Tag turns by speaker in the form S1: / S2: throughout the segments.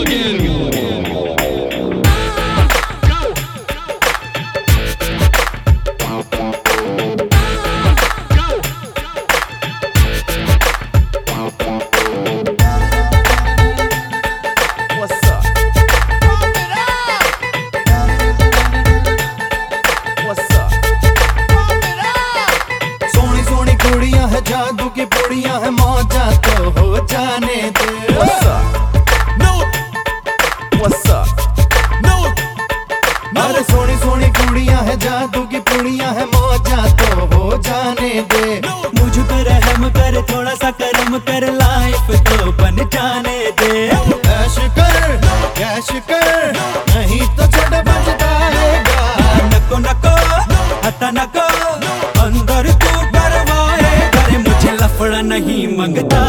S1: again. मौजा तो वो जाने दे।
S2: मुझ पर रहम कर थोड़ा सा कर्म कर लाइफ तो बन जाने दे।
S1: कैश कर कैश कर, नहीं तो छोटे बच जाएगा।
S2: नको नको हता नको, अंदर तू डरवाए मुझे लफड़ा नहीं मंगता।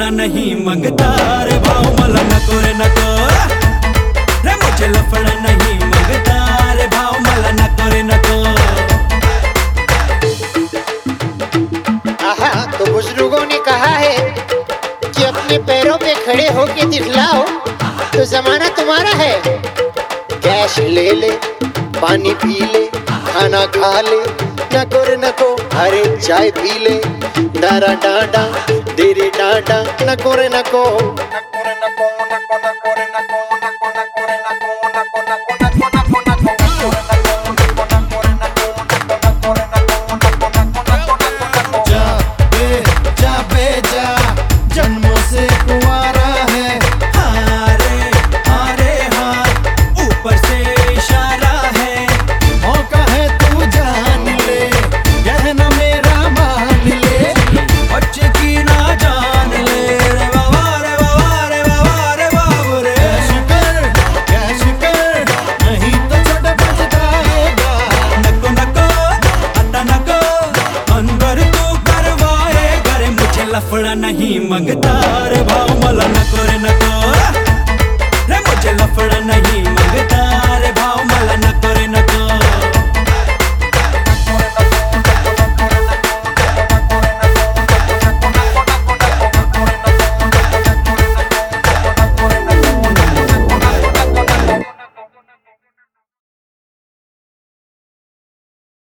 S2: लफड़ा नहीं, मंगता रे भाव मला नको रे नको। रे, मुझे लफड़ा नहीं, मंगता रे भाव मला नको रे, नको।
S3: आहा तो बुज़ुर्गों ने कहा है कि अपने पैरों पे खड़े होके दिखलाओ तो जमाना तुम्हारा है। कैश ले ले, पानी पी ले, खाना खा ले नको रे नको अरे चाय पी ले। डारा डाडा देरे डाडा नको रे नको